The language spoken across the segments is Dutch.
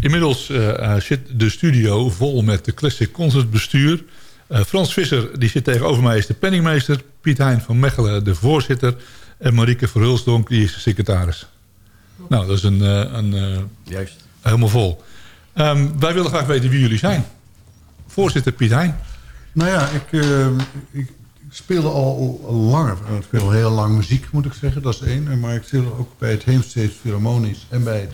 Inmiddels uh, zit de studio vol met de Classic Concert bestuur. Uh, Frans Visser die zit tegenover mij is de penningmeester. Piet Hein van Mechelen de voorzitter. En Marieke Verhulsdonk die is de secretaris. Nou, dat is een... een Juist. Helemaal vol. Um, wij willen graag weten wie jullie zijn. Voorzitter Piet Hein. Nou ja, ik, uh, ik speelde al, al langer. Ik speel heel lang muziek, moet ik zeggen. Dat is één. Maar ik speel ook bij het Heemsteeds Philharmonisch en bij het,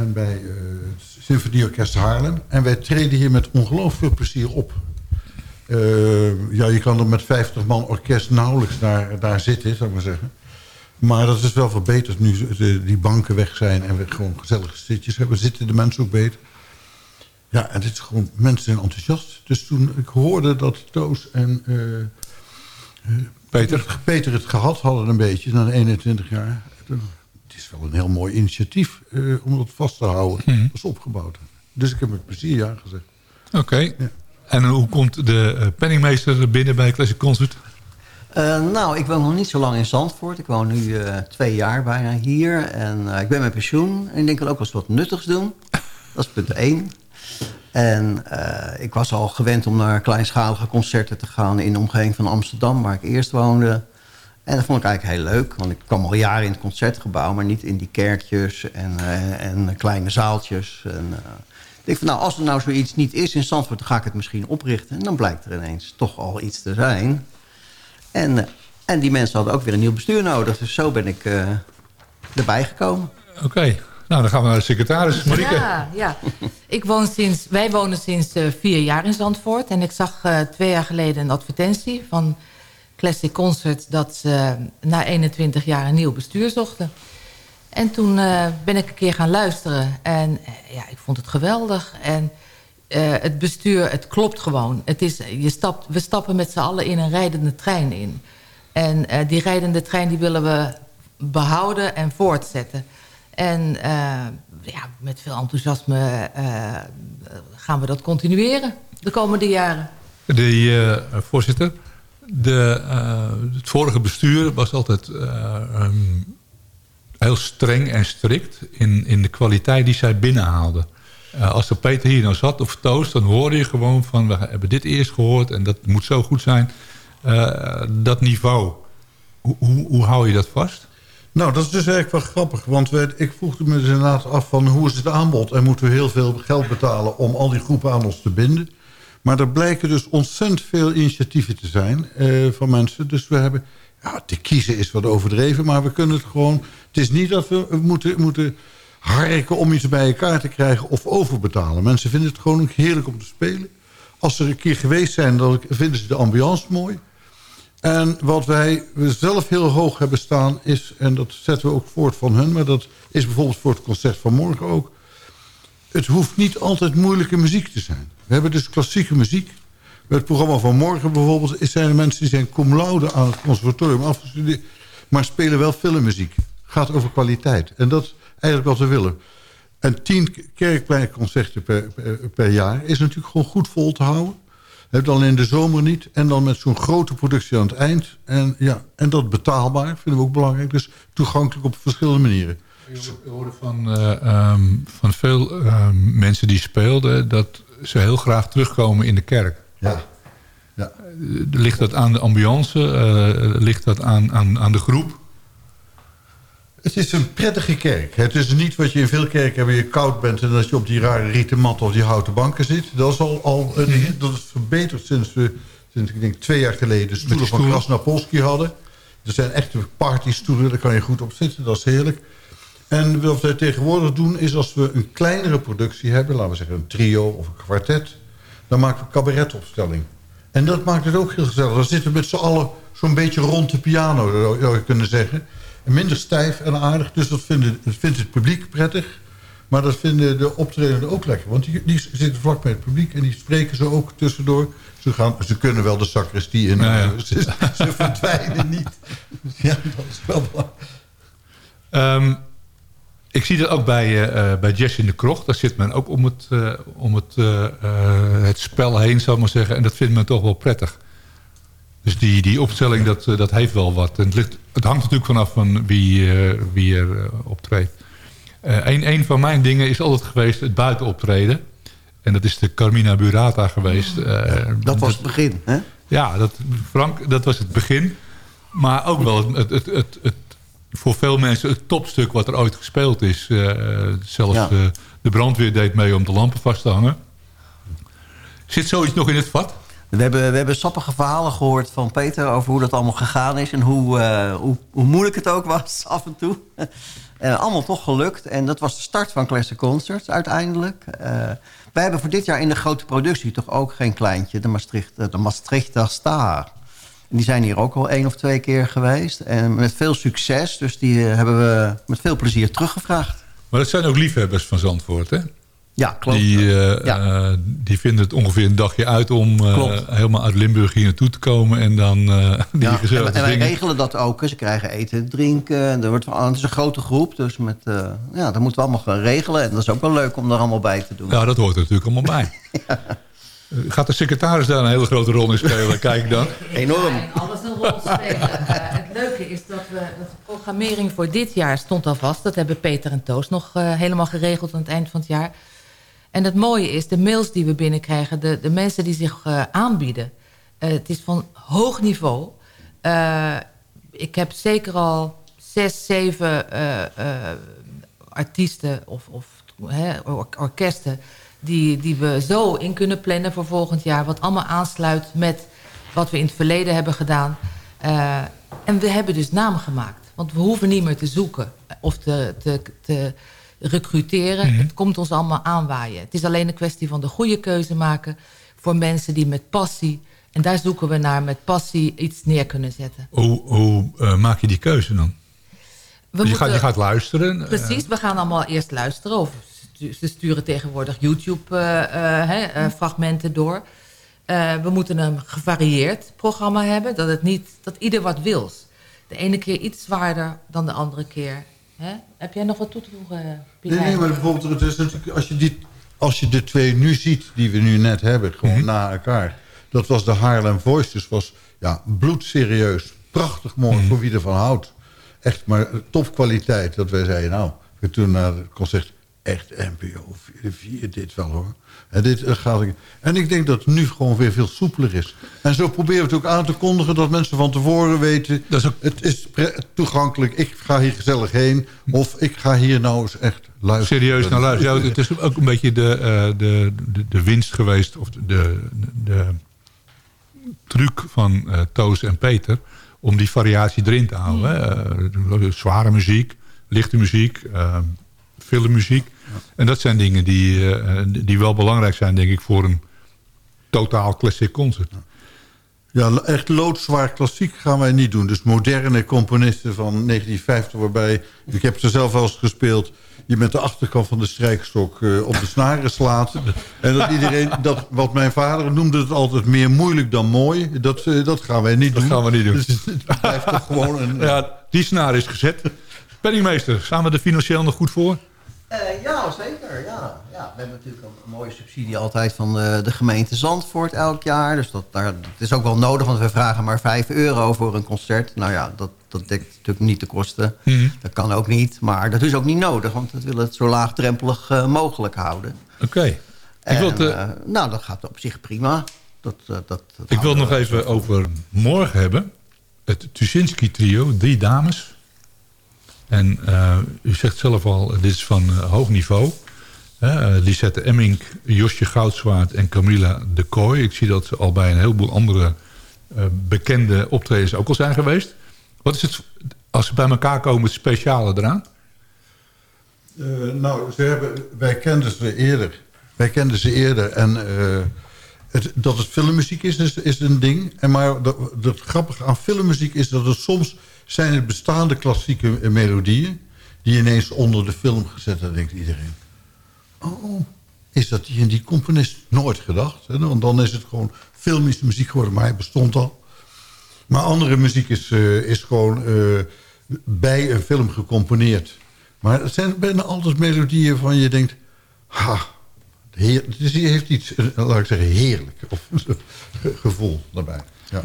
en bij, uh, het Symfonieorkest Haarlem. En wij treden hier met ongelooflijk veel plezier op. Uh, ja, je kan er met 50 man orkest nauwelijks daar, daar zitten, zou ik maar zeggen. Maar dat is wel verbeterd nu die banken weg zijn en we gewoon gezellige zitjes hebben. Zitten de mensen ook beter. Ja, en dit is gewoon, mensen zijn enthousiast. Dus toen ik hoorde dat Toos en uh, Peter. Peter het gehad hadden een beetje, na 21 jaar. Het is wel een heel mooi initiatief uh, om dat vast te houden. Hmm. Dat is opgebouwd. Dus ik heb met plezier ja gezegd. Oké. Okay. Ja. En hoe komt de penningmeester binnen bij Classic Concert? Uh, nou, ik woon nog niet zo lang in Zandvoort. Ik woon nu uh, twee jaar bijna hier. En uh, ik ben met pensioen. En ik denk, ik wil ook wel eens wat nuttigs doen. Dat is punt één. En ik was al gewend om naar kleinschalige concerten te gaan... in de omgeving van Amsterdam, waar ik eerst woonde. En dat vond ik eigenlijk heel leuk. Want ik kwam al jaren in het concertgebouw... maar niet in die kerkjes en, en kleine zaaltjes. En, ik denk van, nou, als er nou zoiets niet is in Zandvoort... dan ga ik het misschien oprichten. En dan blijkt er ineens toch al iets te zijn... En, eh, en die mensen hadden ook weer een nieuw bestuur nodig. Dus zo ben ik uh, erbij gekomen. Oké. Nou, dan gaan we naar de secretaris, Marieke. Ja, ja. Ik woon sinds, wij wonen sinds uh, vier jaar in Zandvoort. En ik zag uh, twee jaar geleden een advertentie van Classic Concert... dat ze na 21 jaar een nieuw bestuur zochten. En toen uh, ben ik een keer gaan luisteren. En ja, ik vond het geweldig. En uh, het bestuur, het klopt gewoon. Het is, je stapt, we stappen met z'n allen in een rijdende trein in. En die rijdende trein die willen we behouden en voortzetten. En ja, met veel enthousiasme gaan we dat continueren de komende jaren. De voorzitter, de, het vorige bestuur was altijd um, heel streng en strikt... in, in de kwaliteit die zij binnenhaalden. Uh, als er Peter hier nou zat of Toos, dan hoorde je gewoon van... we hebben dit eerst gehoord en dat moet zo goed zijn. Dat niveau, hoe, hoe, hoe, hou je dat vast? Nou, dat is dus eigenlijk wel grappig. Want we, ik vroeg me dus inderdaad af van hoe is het aanbod... en moeten we heel veel geld betalen om al die groepen aan ons te binden. Maar er blijken dus ontzettend veel initiatieven te zijn uh, van mensen. Dus we hebben... Ja, te kiezen is wat overdreven, maar we kunnen het gewoon... Het is niet dat we moeten... moeten harken om iets bij elkaar te krijgen of overbetalen. Mensen vinden het gewoon heerlijk om te spelen. Als ze er een keer geweest zijn, dan vinden ze de ambiance mooi. En wat wij zelf heel hoog hebben staan is... en dat zetten we ook voort van hun... maar dat is bijvoorbeeld voor het concert van morgen ook... het hoeft niet altijd moeilijke muziek te zijn. We hebben dus klassieke muziek. Bij het programma van morgen bijvoorbeeld... zijn er mensen die zijn cum laude aan het conservatorium afgestudeerd... maar spelen wel filmmuziek. gaat over kwaliteit. En dat eigenlijk wat we willen. En tien kerkpleinconcerten per, per, per, jaar is natuurlijk gewoon goed vol te houden. Heb dan in de zomer niet. En dan met zo'n grote productie aan het eind. En, ja, en dat betaalbaar, vinden we ook belangrijk. Dus toegankelijk op verschillende manieren. We hoorde van, uh, um, van veel uh, mensen die speelden... dat ze heel graag terugkomen in de kerk. Ja. ja. Ligt dat aan de ambiance? Uh, ligt dat aan, aan, aan de groep? Het is een prettige kerk. Het is niet wat je in veel kerken hebt, waar je koud bent... en dat je op die rare rieten mat of die houten banken zit. Dat is al, al -hmm. dat is verbeterd sinds we, sinds ik denk twee jaar geleden... de stoelen van Krasnapolski hadden. Er zijn echte partystoelen, daar kan je goed op zitten. Dat is heerlijk. En wat wij tegenwoordig doen, is als we een kleinere productie hebben... laten we zeggen een trio of een kwartet... dan maken we cabaretopstelling. En dat maakt het ook heel gezellig. Dan zitten we met z'n allen zo'n beetje rond de piano, zou je kunnen zeggen minder stijf en aardig. Dus dat, vinden, dat vindt het publiek prettig. Maar dat vinden de optredenden ook lekker. Want die, die zitten vlak bij het publiek en die spreken ze ook tussendoor. Ze, gaan, ze kunnen wel de sacristie in. Ja. Ze, ze, verdwijnen niet. Ja, dat is wel belangrijk. Um, ik zie dat ook bij, uh, bij Jess in de Krocht. Daar zit men ook om het, uh, om het, uh, het spel heen, zou ik maar zeggen. En dat vindt men toch wel prettig. Dus die, die opstelling, dat, dat heeft wel wat. En het ligt het hangt natuurlijk vanaf van wie, wie er optreedt. een, een van mijn dingen is altijd geweest het buitenoptreden. En dat is de Carmina Burata geweest. dat was het begin, hè? Ja, dat, Frank, dat was het begin. Maar ook wel het, het, het, het, voor veel mensen het topstuk wat er ooit gespeeld is. zelfs de, de brandweer deed mee om de lampen vast te hangen. Zit zoiets nog in het vat? We hebben, we hebben sappige verhalen gehoord van Peter... over hoe dat allemaal gegaan is... en hoe, uh, hoe, hoe, moeilijk het ook was af en toe. en allemaal toch gelukt. En dat was de start van Classic Concerts uiteindelijk. Uh, wij hebben voor dit jaar in de grote productie... toch ook geen kleintje, de, Maastricht, de Maastrichter Star. Die zijn hier ook al één of twee keer geweest. En met veel succes. Dus die uh, hebben we met veel plezier teruggevraagd. Maar dat zijn ook liefhebbers van Zandvoort, hè? Ja, klopt. Die, uh, ja. uh, die vinden het ongeveer een dagje uit om uh, helemaal uit Limburg hier naartoe te komen. En dan die ja, en, en wij regelen dat ook. Ze krijgen eten, drinken. Er wordt, het is een grote groep. Dus met, ja, dat moeten we allemaal gaan regelen. En dat is ook wel leuk om daar allemaal bij te doen. Ja, dat hoort er natuurlijk allemaal bij. ja. Gaat de secretaris daar een hele grote rol in spelen? Kijk dan. Enorm. Ja, alles een rol spelen. het leuke is dat, we, de programmering voor dit jaar stond al vast. Dat hebben Peter en Toos nog helemaal geregeld aan het eind van het jaar. En het mooie is, de mails die we binnenkrijgen... de, de mensen die zich uh, aanbieden... Uh, het is van hoog niveau. Uh, ik heb zeker al zes, zeven artiesten of, of or orkesten... Die, die we zo in kunnen plannen voor volgend jaar... wat allemaal aansluit met wat we in het verleden hebben gedaan. en we hebben dus namen gemaakt. Want we hoeven niet meer te zoeken of te... te, te recruteren. Mm -hmm. Het komt ons allemaal aanwaaien. Het is alleen een kwestie van de goede keuze maken... voor mensen die met passie... en daar zoeken we naar met passie iets neer kunnen zetten. Hoe, hoe uh, maak je die keuze dan? We je, moeten, gaat, je gaat luisteren? Precies, we gaan allemaal eerst luisteren. Of ze sturen tegenwoordig YouTube-fragmenten uh, uh, door. we moeten een gevarieerd programma hebben. Dat, het niet, dat ieder wat wil. De ene keer iets zwaarder dan de andere keer. Hè? Heb jij nog wat toe te voegen, Nee, nee, maar bijvoorbeeld, het is natuurlijk, als, je die, als je de twee nu ziet die we nu net hebben, gewoon mm -hmm. na elkaar. Dat was de Haarlem Voices, was ja, bloedserieus. Prachtig mooi, mm -hmm. voor wie ervan houdt. Echt, maar topkwaliteit. Dat wij zeiden, nou, we toen naar het concert, echt NPO 4, dit wel hoor. En, dit gaat, en ik denk dat het nu gewoon weer veel soepeler is. En zo proberen we het ook aan te kondigen... dat mensen van tevoren weten... Dat is ook... het is toegankelijk, ik ga hier gezellig heen... of ik ga hier nou eens echt luisteren. Serieus naar luisteren. Ja, het is ook een beetje de, uh, de, de, de, winst geweest... of de, de, de truc van uh, Toos en Peter... om die variatie erin te houden. Uh, zware muziek, lichte muziek filmmuziek. En dat zijn dingen die, uh, die wel belangrijk zijn, denk ik, voor een totaal classic concert. Ja, echt loodzwaar klassiek gaan wij niet doen. Dus moderne componisten van 1950, waarbij... Ik heb ze zelf wel eens gespeeld... je met de achterkant van de strijkstok uh, op de snaren slaat. En dat iedereen... Dat, wat mijn vader noemde het altijd meer moeilijk dan mooi. Dat, uh, dat gaan wij niet dat doen. Dat gaan we niet doen. Dus het blijft toch gewoon een... Ja, die snaar is gezet. Penningmeester, staan we er financieel nog goed voor? Uh, ja, zeker. Ja. Ja, we hebben natuurlijk een, een mooie subsidie altijd van de, de, gemeente Zandvoort elk jaar. Dus dat, daar, dat is ook wel nodig, want we vragen maar 5 euro voor een concert. Nou ja, dat, dat dekt natuurlijk niet de kosten. Mm -hmm. Dat kan ook niet, maar dat is ook niet nodig. Want we willen het zo laagdrempelig uh, mogelijk houden. Oké. Okay. Uh, nou, dat gaat op zich prima. Dat, dat, dat Ik wil het nog even over morgen hebben. Het Tuschinski trio, drie dames... En uh, u zegt zelf al, dit is van uh, hoog niveau. Uh, Lisette Emmink, Josje Goudzwaard en Camilla de Kooi. Ik zie dat ze al bij een heleboel andere bekende optredens ook al zijn geweest. Wat is het, als ze bij elkaar komen, het speciale eraan? nou, ze hebben, wij kenden ze eerder. Wij kenden ze eerder en... Dat het filmmuziek is, is, een ding. En maar het grappige aan filmmuziek is dat het soms zijn het bestaande klassieke melodieën... die ineens onder de film gezet denkt iedereen. Oh, is dat die en die componist nooit gedacht? Hè? Want dan is het gewoon filmische muziek geworden, maar hij bestond al. Maar andere muziek is, uh, is gewoon uh, bij een film gecomponeerd. Maar het zijn bijna altijd melodieën van je denkt... Ha, heer, het heeft iets, laat ik zeggen, heerlijk of, gevoel daarbij. Ja.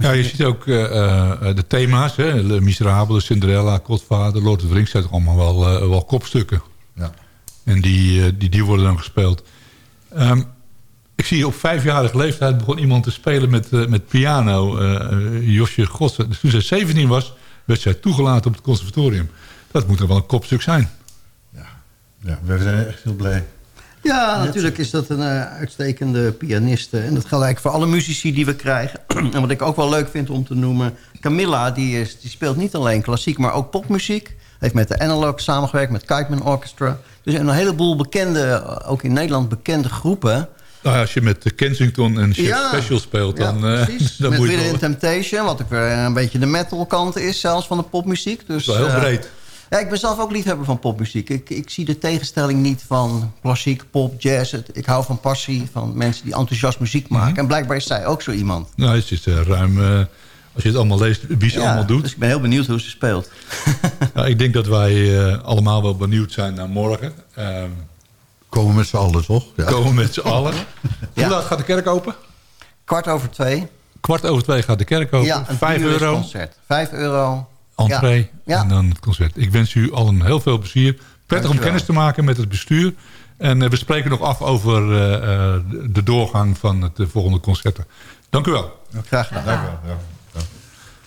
Ja, je ziet ook uh, uh, de thema's. Hè? Le Miserabele, Cinderella, Godvader, Lord of the Rings. zijn toch allemaal wel, wel kopstukken. Ja. En die, die, die worden dan gespeeld. Um, ik zie op vijfjarige leeftijd begon iemand te spelen met, met piano. Josje Godse. Dus toen zij 17 was, werd zij toegelaten op het conservatorium. Dat moet er wel een kopstuk zijn. Ja, ja we zijn echt heel blij. Ja, natuurlijk is dat een uh, uitstekende pianiste. En dat eigenlijk voor alle muzici die we krijgen. en wat ik ook wel leuk vind om te noemen... Camilla, die, is, die speelt niet alleen klassiek, maar ook popmuziek. Heeft met de Analog samengewerkt, met Kijkman Orchestra. Dus een heleboel bekende, ook in Nederland bekende groepen... Nou, als je met Kensington en Chef ja, Special speelt, dan, ja, precies. dan met moet je Temptation, wat ook weer een beetje de metal kant is, zelfs van de popmuziek. Dus, dat is wel heel breed. Ja, ik ben zelf ook liefhebber van popmuziek. Ik, ik zie de tegenstelling niet van klassiek, pop, jazz. Ik hou van passie, van mensen die enthousiast muziek maken. Mhm. En blijkbaar is zij ook zo iemand. Nou, het is uh, ruim... Uh, als je het allemaal leest, wie ze ja, allemaal doet. Dus ik ben heel benieuwd hoe ze speelt. nou, ik denk dat wij uh, allemaal wel benieuwd zijn naar morgen. Um, komen met z'n allen, toch? Ja. Komen met z'n allen. Hoe laat gaat de kerk open? Kwart over twee. Kwart over twee gaat de kerk open. Ja, Vijf euro. concert. Vijf euro entree ja. en dan het concert. Ik wens u allen heel veel plezier. Prettig om kennis te maken met het bestuur. En uh, we spreken nog af over uh, uh, de doorgang van het volgende concerten. Dank u wel. Graag gedaan. Dank u wel. Ja.